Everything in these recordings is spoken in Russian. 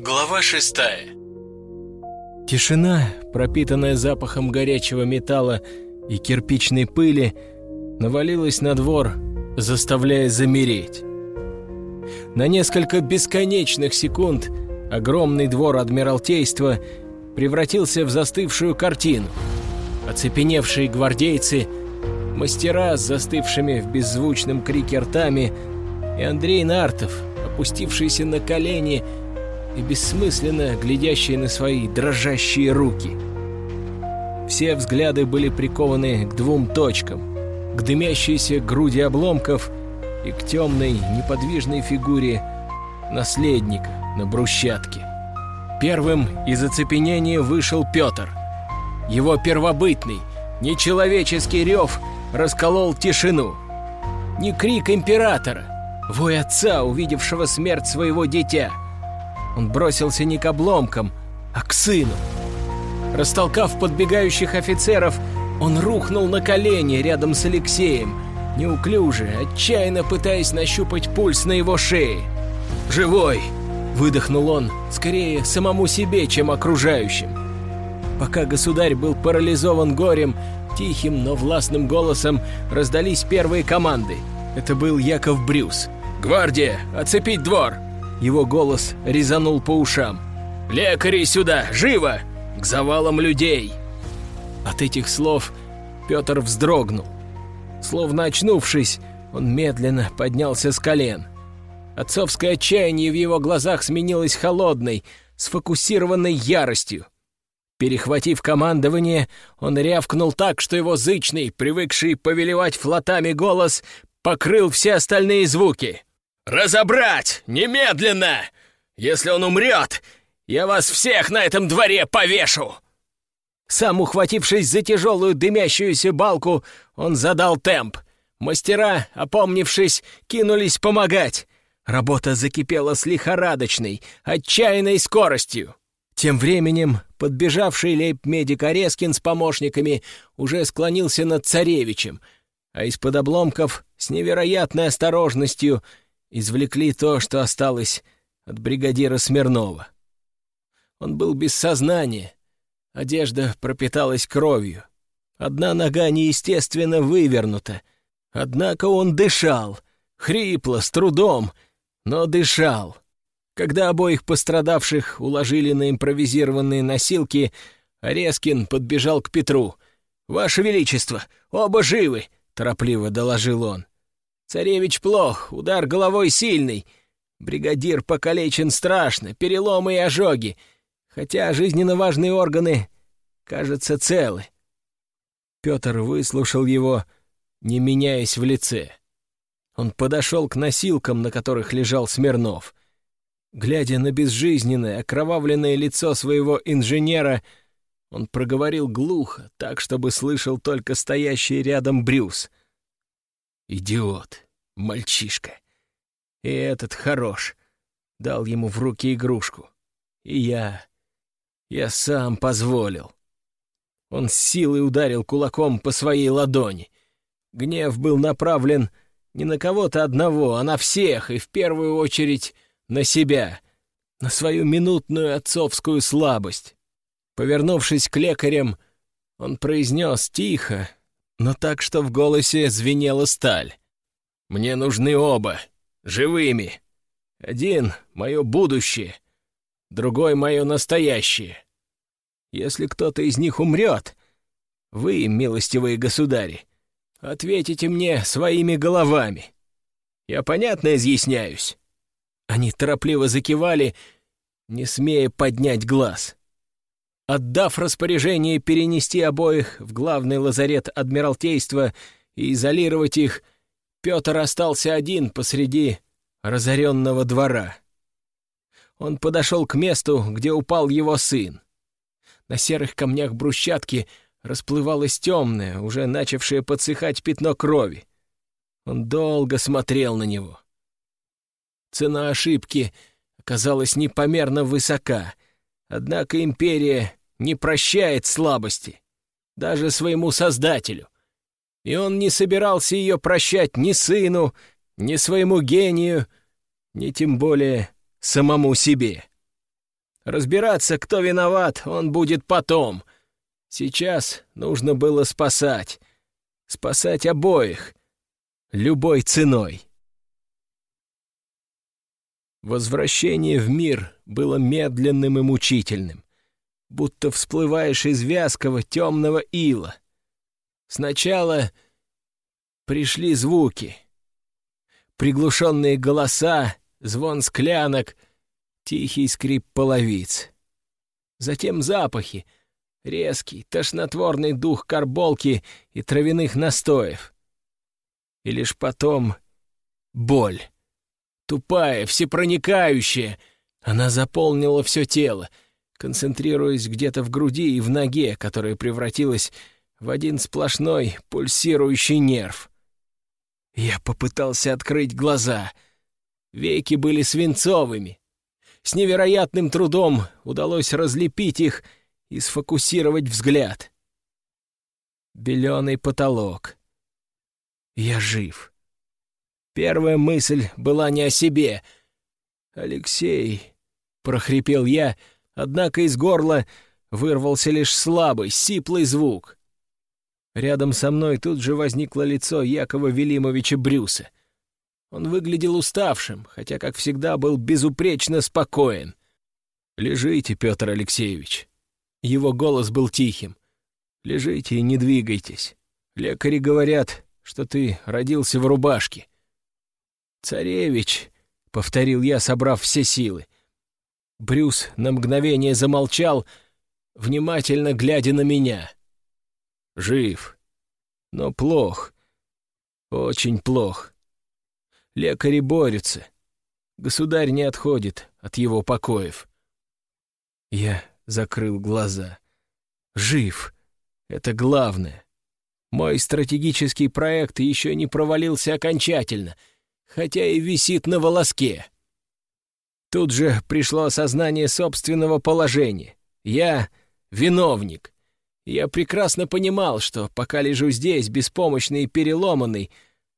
Глава шестая Тишина, пропитанная запахом горячего металла и кирпичной пыли, навалилась на двор, заставляя замереть. На несколько бесконечных секунд огромный двор Адмиралтейства превратился в застывшую картину. Оцепеневшие гвардейцы, мастера с застывшими в беззвучном крике ртами и Андрей Нартов, опустившийся на колени и бессмысленно глядящие на свои дрожащие руки. Все взгляды были прикованы к двум точкам, к дымящейся груди обломков и к темной неподвижной фигуре наследника на брусчатке. Первым из оцепенения вышел Петр. Его первобытный, нечеловеческий рев расколол тишину. Не крик императора, вой отца, увидевшего смерть своего дитя. Он бросился не к обломкам, а к сыну. Растолкав подбегающих офицеров, он рухнул на колени рядом с Алексеем, неуклюже, отчаянно пытаясь нащупать пульс на его шее. «Живой!» — выдохнул он, скорее самому себе, чем окружающим. Пока государь был парализован горем, тихим, но властным голосом раздались первые команды. Это был Яков Брюс. «Гвардия! Оцепить двор!» Его голос резанул по ушам. «Лекари сюда! Живо! К завалам людей!» От этих слов Петр вздрогнул. Словно очнувшись, он медленно поднялся с колен. Отцовское отчаяние в его глазах сменилось холодной, сфокусированной яростью. Перехватив командование, он рявкнул так, что его зычный, привыкший повелевать флотами голос, покрыл все остальные звуки. «Разобрать! Немедленно! Если он умрет, я вас всех на этом дворе повешу!» Сам ухватившись за тяжелую дымящуюся балку, он задал темп. Мастера, опомнившись, кинулись помогать. Работа закипела с лихорадочной, отчаянной скоростью. Тем временем подбежавший лейб-медик Орескин с помощниками уже склонился над царевичем, а из-под обломков с невероятной осторожностью извлекли то, что осталось от бригадира Смирнова. Он был без сознания, одежда пропиталась кровью, одна нога неестественно вывернута, однако он дышал, хрипло, с трудом, но дышал. Когда обоих пострадавших уложили на импровизированные носилки, Резкин подбежал к Петру. «Ваше Величество, оба живы!» — торопливо доложил он. Царевич плох, удар головой сильный. Бригадир покалечен страшно, переломы и ожоги, хотя жизненно важные органы, кажется, целы. Петр выслушал его, не меняясь в лице. Он подошел к носилкам, на которых лежал Смирнов. Глядя на безжизненное, окровавленное лицо своего инженера, он проговорил глухо, так, чтобы слышал только стоящий рядом Брюс — Идиот, мальчишка. И этот хорош. Дал ему в руки игрушку. И я... Я сам позволил. Он с силой ударил кулаком по своей ладони. Гнев был направлен не на кого-то одного, а на всех, и в первую очередь на себя, на свою минутную отцовскую слабость. Повернувшись к лекарям, он произнес тихо, но так, что в голосе звенела сталь. «Мне нужны оба, живыми. Один — мое будущее, другой — мое настоящее. Если кто-то из них умрет, вы, милостивые государи, ответите мне своими головами. Я понятно изъясняюсь?» Они торопливо закивали, не смея поднять глаз. Отдав распоряжение перенести обоих в главный лазарет Адмиралтейства и изолировать их, Петр остался один посреди разоренного двора. Он подошел к месту, где упал его сын. На серых камнях брусчатки расплывалось темное, уже начавшее подсыхать пятно крови. Он долго смотрел на него. Цена ошибки оказалась непомерно высока, однако империя не прощает слабости, даже своему создателю. И он не собирался ее прощать ни сыну, ни своему гению, ни тем более самому себе. Разбираться, кто виноват, он будет потом. Сейчас нужно было спасать. Спасать обоих. Любой ценой. Возвращение в мир было медленным и мучительным, будто всплываешь из вязкого темного ила. Сначала пришли звуки. Приглушенные голоса, звон склянок, тихий скрип половиц. Затем запахи, резкий, тошнотворный дух карболки и травяных настоев. И лишь потом боль. Тупая, всепроникающая. Она заполнила все тело, концентрируясь где-то в груди и в ноге, которая превратилась в один сплошной пульсирующий нерв. Я попытался открыть глаза. Веки были свинцовыми. С невероятным трудом удалось разлепить их и сфокусировать взгляд. Беленый потолок. Я жив. Первая мысль была не о себе. «Алексей», — прохрипел я, однако из горла вырвался лишь слабый, сиплый звук. Рядом со мной тут же возникло лицо Якова Велимовича Брюса. Он выглядел уставшим, хотя, как всегда, был безупречно спокоен. «Лежите, Петр Алексеевич». Его голос был тихим. «Лежите и не двигайтесь. Лекари говорят, что ты родился в рубашке. «Царевич», — повторил я, собрав все силы. Брюс на мгновение замолчал, внимательно глядя на меня. «Жив, но плох, очень плох. Лекари борются, государь не отходит от его покоев». Я закрыл глаза. «Жив, это главное. Мой стратегический проект еще не провалился окончательно — хотя и висит на волоске. Тут же пришло осознание собственного положения. Я — виновник. Я прекрасно понимал, что пока лежу здесь, беспомощный и переломанный,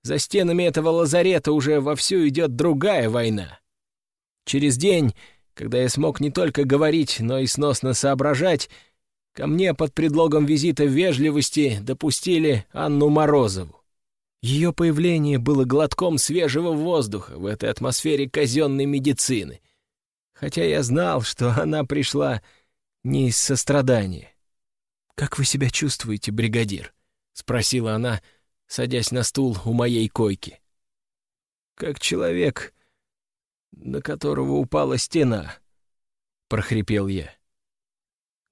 за стенами этого лазарета уже вовсю идет другая война. Через день, когда я смог не только говорить, но и сносно соображать, ко мне под предлогом визита вежливости допустили Анну Морозову. Ее появление было глотком свежего воздуха в этой атмосфере казенной медицины, хотя я знал, что она пришла не из сострадания. «Как вы себя чувствуете, бригадир?» — спросила она, садясь на стул у моей койки. «Как человек, на которого упала стена», — прохрипел я.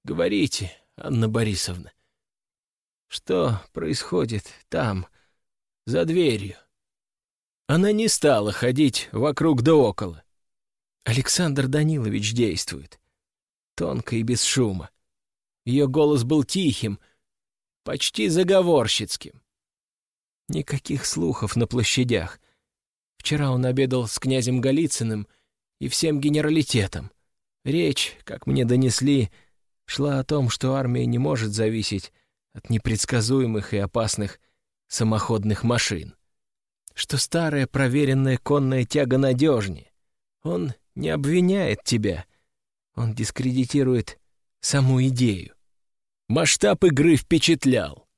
«Говорите, Анна Борисовна, что происходит там?» За дверью. Она не стала ходить вокруг да около. Александр Данилович действует. Тонко и без шума. Ее голос был тихим, почти заговорщицким. Никаких слухов на площадях. Вчера он обедал с князем Голицыным и всем генералитетом. Речь, как мне донесли, шла о том, что армия не может зависеть от непредсказуемых и опасных самоходных машин. Что старая проверенная конная тяга надежнее. Он не обвиняет тебя. Он дискредитирует саму идею. Масштаб игры впечатлял.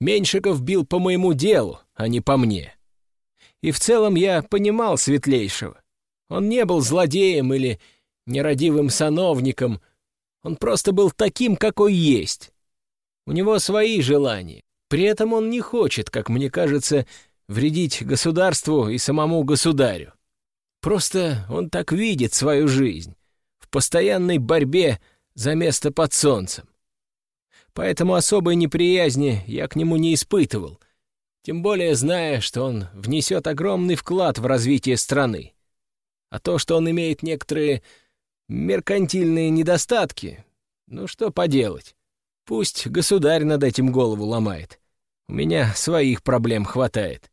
Меньшиков бил по моему делу, а не по мне. И в целом я понимал Светлейшего. Он не был злодеем или нерадивым сановником, он просто был таким, какой есть. У него свои желания, при этом он не хочет, как мне кажется, вредить государству и самому государю. Просто он так видит свою жизнь, в постоянной борьбе за место под солнцем. Поэтому особой неприязни я к нему не испытывал, тем более зная, что он внесет огромный вклад в развитие страны. А то, что он имеет некоторые меркантильные недостатки, ну что поделать, пусть государь над этим голову ломает. У меня своих проблем хватает.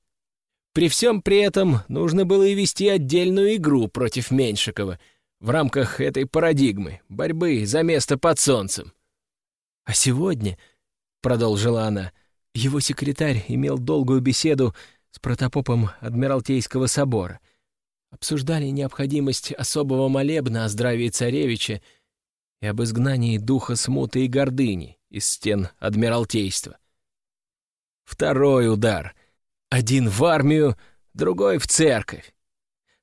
При всем при этом нужно было и вести отдельную игру против Меньшикова в рамках этой парадигмы борьбы за место под солнцем. «А сегодня», — продолжила она, — его секретарь имел долгую беседу с протопопом Адмиралтейского собора. Обсуждали необходимость особого молебна о здравии царевича и об изгнании духа смуты и гордыни из стен Адмиралтейства. Второй удар. Один в армию, другой в церковь.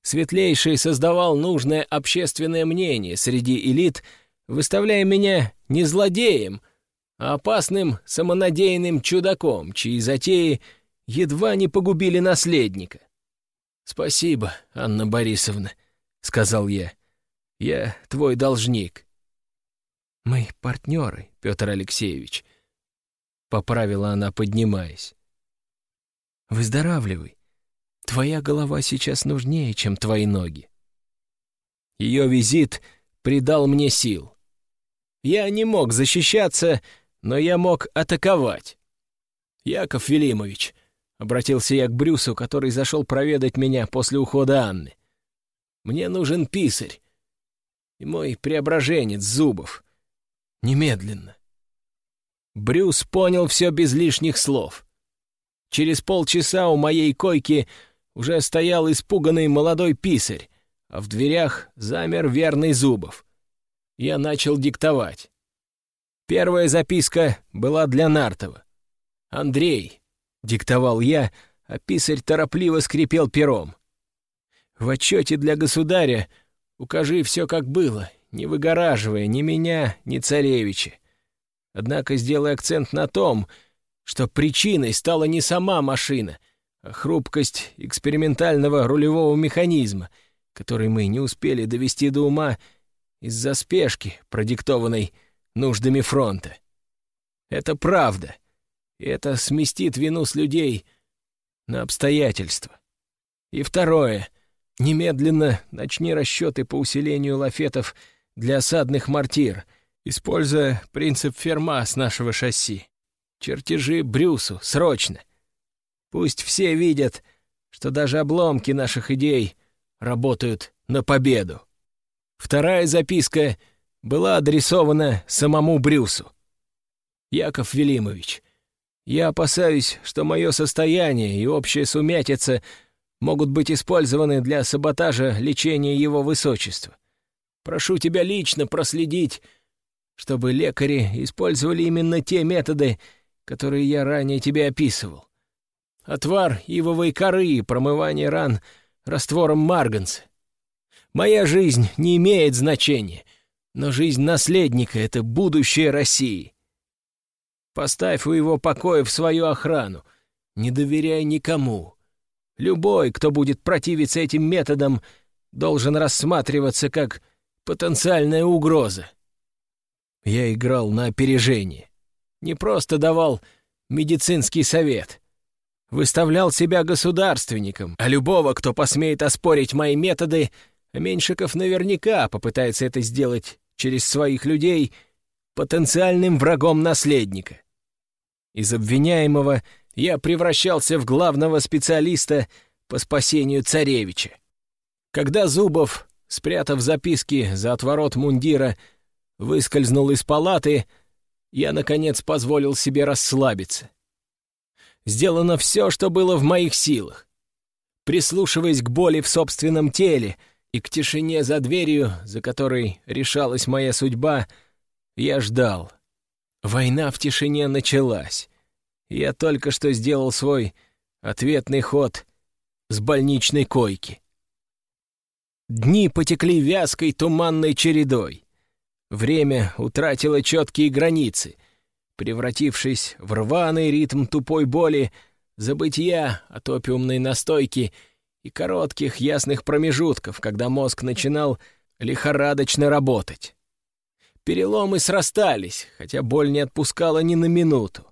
Светлейший создавал нужное общественное мнение среди элит, выставляя меня не злодеем, а опасным самонадеянным чудаком, чьи затеи едва не погубили наследника. «Спасибо, Анна Борисовна», — сказал я. «Я твой должник». «Мы партнеры, Петр Алексеевич», — поправила она, поднимаясь. «Выздоравливай. Твоя голова сейчас нужнее, чем твои ноги». Ее визит придал мне сил. Я не мог защищаться, но я мог атаковать. «Яков Велимович», — обратился я к Брюсу, который зашел проведать меня после ухода Анны. «Мне нужен писарь и мой преображенец Зубов. Немедленно». Брюс понял все без лишних слов. Через полчаса у моей койки уже стоял испуганный молодой писарь, а в дверях замер верный Зубов. Я начал диктовать. Первая записка была для Нартова. «Андрей, диктовал я, а писарь торопливо скрипел пером. «В отчете для государя укажи все, как было, не выгораживая ни меня, ни царевича. Однако сделай акцент на том, что причиной стала не сама машина, а хрупкость экспериментального рулевого механизма, который мы не успели довести до ума из-за спешки, продиктованной нуждами фронта. Это правда — и это сместит вину с людей на обстоятельства. И второе. Немедленно начни расчеты по усилению лафетов для осадных мортир, используя принцип ферма с нашего шасси. Чертежи Брюсу, срочно. Пусть все видят, что даже обломки наших идей работают на победу. Вторая записка была адресована самому Брюсу. «Яков Велимович, я опасаюсь, что мое состояние и общая сумятица могут быть использованы для саботажа лечения его высочества. Прошу тебя лично проследить, чтобы лекари использовали именно те методы, которые я ранее тебе описывал. Отвар ивовой коры и промывание ран раствором марганца. Моя жизнь не имеет значения, но жизнь наследника — это будущее России. Поставь у его покоя в свою охрану. Не доверяй никому. Любой, кто будет противиться этим методам, должен рассматриваться как потенциальная угроза. Я играл на опережение. Не просто давал медицинский совет. Выставлял себя государственником, а любого, кто посмеет оспорить мои методы, Меньшиков наверняка попытается это сделать через своих людей потенциальным врагом наследника. Из обвиняемого я превращался в главного специалиста по спасению царевича. Когда Зубов, спрятав записки за отворот мундира, выскользнул из палаты, я, наконец, позволил себе расслабиться. Сделано все, что было в моих силах. Прислушиваясь к боли в собственном теле и к тишине за дверью, за которой решалась моя судьба, я ждал. Война в тишине началась. Я только что сделал свой ответный ход с больничной койки. Дни потекли вязкой туманной чередой. Время утратило четкие границы, превратившись в рваный ритм тупой боли, забытия от опиумной настойки и коротких ясных промежутков, когда мозг начинал лихорадочно работать. Переломы срастались, хотя боль не отпускала ни на минуту.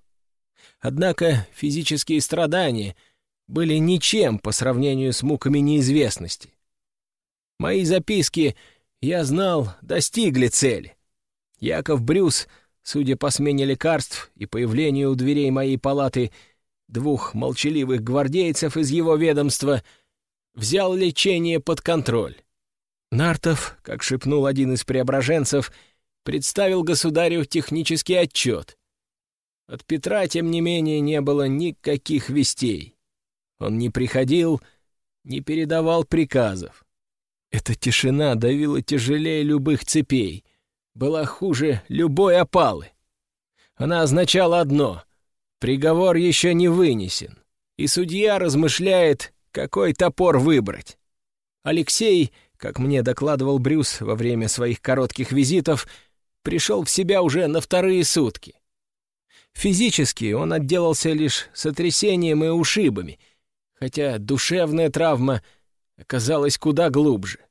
Однако физические страдания были ничем по сравнению с муками неизвестности. Мои записки, я знал, достигли цели. Яков Брюс, судя по смене лекарств и появлению у дверей моей палаты двух молчаливых гвардейцев из его ведомства, взял лечение под контроль. Нартов, как шепнул один из преображенцев, — представил государю технический отчет. От Петра, тем не менее, не было никаких вестей. Он не приходил, не передавал приказов. Эта тишина давила тяжелее любых цепей, была хуже любой опалы. Она означала одно — приговор еще не вынесен, и судья размышляет, какой топор выбрать. Алексей, как мне докладывал Брюс во время своих коротких визитов, пришел в себя уже на вторые сутки. Физически он отделался лишь сотрясением и ушибами, хотя душевная травма оказалась куда глубже.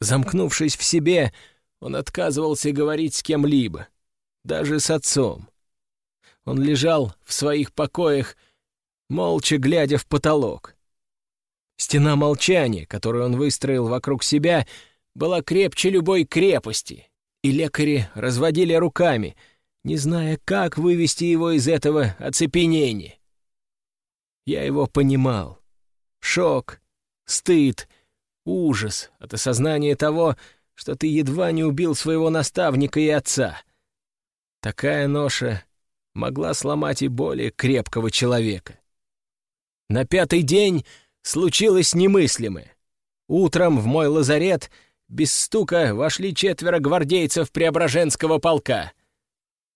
Замкнувшись в себе, он отказывался говорить с кем-либо, даже с отцом. Он лежал в своих покоях, молча глядя в потолок. Стена молчания, которую он выстроил вокруг себя, была крепче любой крепости, и лекари разводили руками — не зная, как вывести его из этого оцепенения. Я его понимал. Шок, стыд, ужас от осознания того, что ты едва не убил своего наставника и отца. Такая ноша могла сломать и более крепкого человека. На пятый день случилось немыслимое. Утром в мой лазарет без стука вошли четверо гвардейцев Преображенского полка —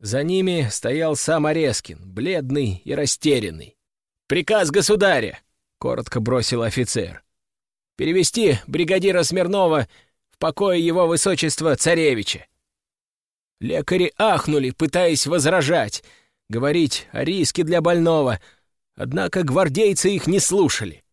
за ними стоял сам Орескин, бледный и растерянный. «Приказ государя!» — коротко бросил офицер. «Перевести бригадира Смирнова в покое его высочества царевича». Лекари ахнули, пытаясь возражать, говорить о риске для больного, однако гвардейцы их не слушали.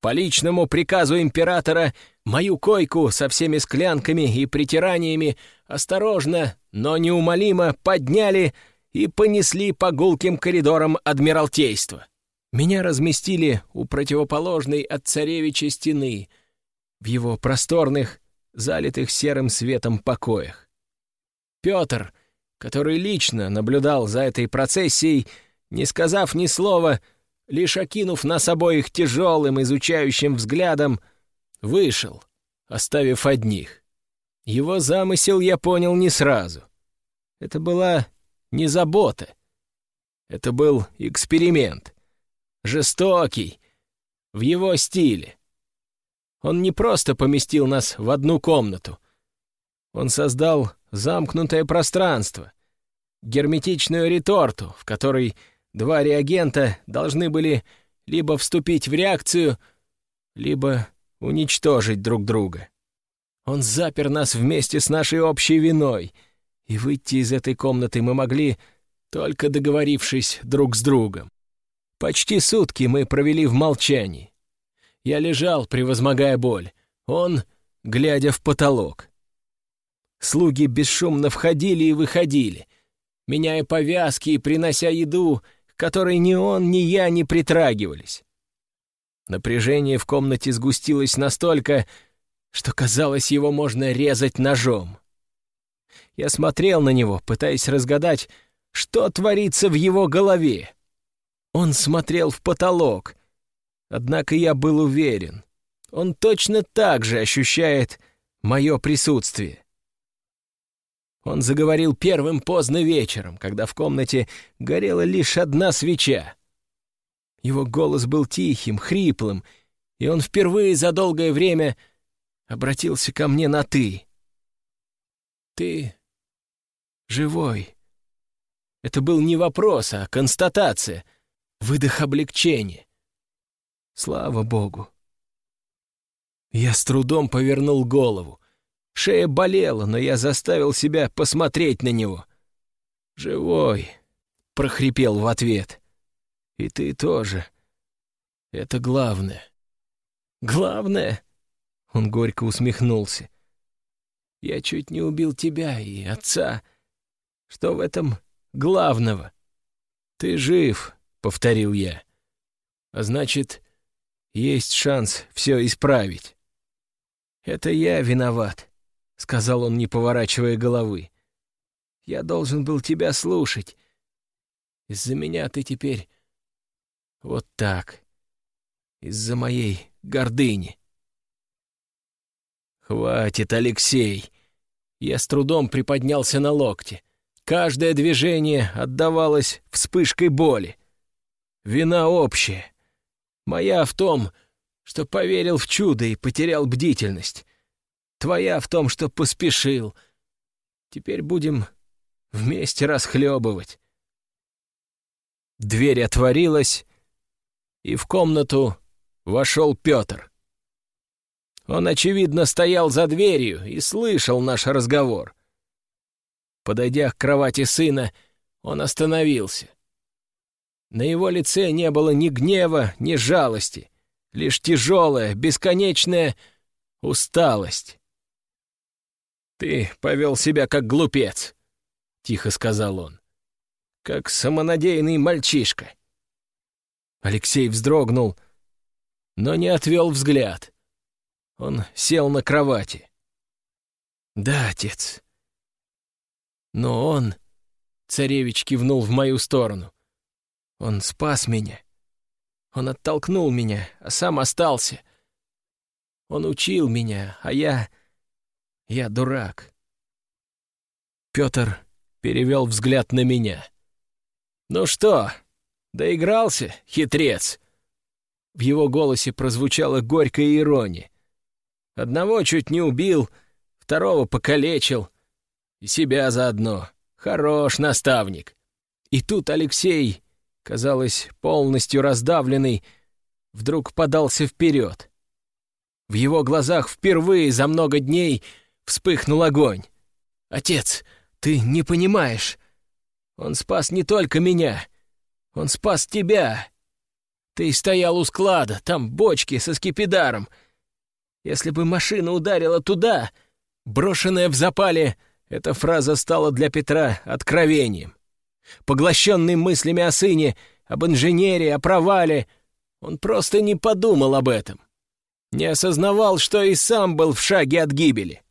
По личному приказу императора мою койку со всеми склянками и притираниями осторожно, но неумолимо подняли и понесли по гулким коридорам Адмиралтейства. Меня разместили у противоположной от царевича стены, в его просторных, залитых серым светом покоях. Петр, который лично наблюдал за этой процессией, не сказав ни слова, лишь окинув нас обоих тяжелым, изучающим взглядом, вышел, оставив одних. Его замысел я понял не сразу. Это была не забота. Это был эксперимент. Жестокий, в его стиле. Он не просто поместил нас в одну комнату. Он создал замкнутое пространство, герметичную реторту, в которой Два реагента должны были либо вступить в реакцию, либо уничтожить друг друга. Он запер нас вместе с нашей общей виной, и выйти из этой комнаты мы могли, только договорившись друг с другом. Почти сутки мы провели в молчании. Я лежал, превозмогая боль, он, глядя в потолок. Слуги бесшумно входили и выходили, меняя повязки и принося еду — которой ни он, ни я не притрагивались. Напряжение в комнате сгустилось настолько, что казалось, его можно резать ножом. Я смотрел на него, пытаясь разгадать, что творится в его голове. Он смотрел в потолок, однако я был уверен, он точно так же ощущает мое присутствие. Он заговорил первым поздно вечером, когда в комнате горела лишь одна свеча. Его голос был тихим, хриплым, и он впервые за долгое время обратился ко мне на «ты». «Ты живой». Это был не вопрос, а констатация, выдох облегчения. Слава Богу. Я с трудом повернул голову. Шея болела, но я заставил себя посмотреть на него. «Живой», — прохрипел в ответ. «И ты тоже. Это главное». «Главное?» — он горько усмехнулся. «Я чуть не убил тебя и отца. Что в этом главного?» «Ты жив», — повторил я. «А значит, есть шанс все исправить. Это я виноват. — сказал он, не поворачивая головы. «Я должен был тебя слушать. Из-за меня ты теперь вот так. Из-за моей гордыни». «Хватит, Алексей!» Я с трудом приподнялся на локте. Каждое движение отдавалось вспышкой боли. Вина общая. Моя в том, что поверил в чудо и потерял бдительность. Твоя в том, что поспешил. Теперь будем вместе расхлебывать. Дверь отворилась, и в комнату вошел Петр. Он, очевидно, стоял за дверью и слышал наш разговор. Подойдя к кровати сына, он остановился. На его лице не было ни гнева, ни жалости, лишь тяжелая, бесконечная усталость. «Ты повел себя как глупец», — тихо сказал он, — «как самонадеянный мальчишка». Алексей вздрогнул, но не отвел взгляд. Он сел на кровати. «Да, отец». Но он... Царевич кивнул в мою сторону. Он спас меня. Он оттолкнул меня, а сам остался. Он учил меня, а я... Я дурак. Петр перевел взгляд на меня. «Ну что, доигрался, хитрец?» В его голосе прозвучала горькая ирония. «Одного чуть не убил, второго покалечил, и себя заодно. Хорош наставник». И тут Алексей казалось, полностью раздавленный, вдруг подался вперед. В его глазах впервые за много дней вспыхнул огонь. «Отец, ты не понимаешь. Он спас не только меня, он спас тебя. Ты стоял у склада, там бочки со скипидаром. Если бы машина ударила туда, брошенная в запале, эта фраза стала для Петра откровением. Поглощенный мыслями о сыне, об инженере, о провале, он просто не подумал об этом. Не осознавал, что и сам был в шаге от гибели.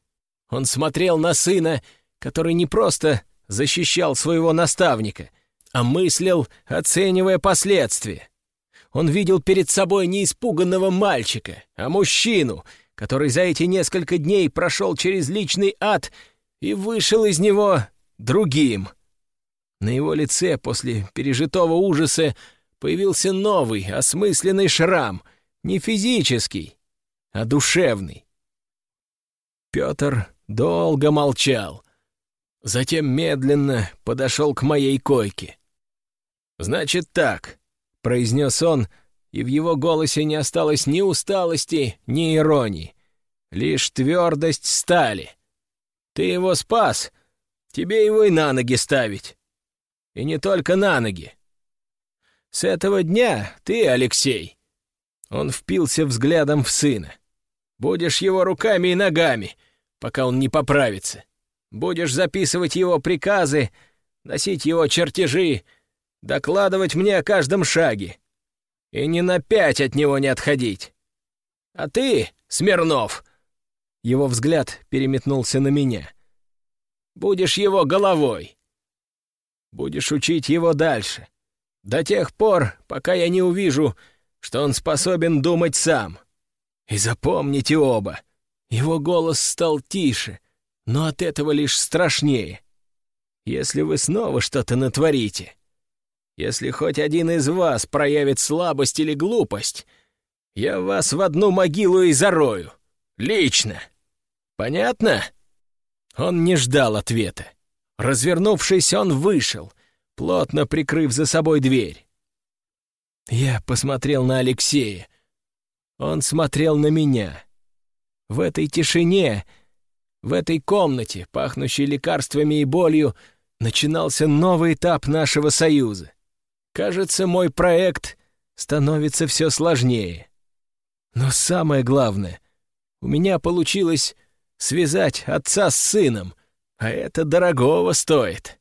Он смотрел на сына, который не просто защищал своего наставника, а мыслил, оценивая последствия. Он видел перед собой не испуганного мальчика, а мужчину, который за эти несколько дней прошел через личный ад и вышел из него другим — на его лице после пережитого ужаса появился новый, осмысленный шрам, не физический, а душевный. Петр долго молчал, затем медленно подошел к моей койке. «Значит так», — произнес он, и в его голосе не осталось ни усталости, ни иронии, лишь твердость стали. «Ты его спас, тебе его и на ноги ставить. И не только на ноги. С этого дня ты, Алексей, он впился взглядом в сына. Будешь его руками и ногами, пока он не поправится. Будешь записывать его приказы, носить его чертежи, докладывать мне о каждом шаге. И ни на пять от него не отходить. А ты, Смирнов, его взгляд переметнулся на меня. Будешь его головой. Будешь учить его дальше. До тех пор, пока я не увижу, что он способен думать сам. И запомните оба, его голос стал тише, но от этого лишь страшнее. Если вы снова что-то натворите, если хоть один из вас проявит слабость или глупость, я вас в одну могилу и зарою. Лично. Понятно?» Он не ждал ответа. Развернувшись, он вышел, плотно прикрыв за собой дверь. Я посмотрел на Алексея. Он смотрел на меня. В этой тишине, в этой комнате, пахнущей лекарствами и болью, начинался новый этап нашего союза. Кажется, мой проект становится все сложнее. Но самое главное, у меня получилось связать отца с сыном, а это дорогого стоит.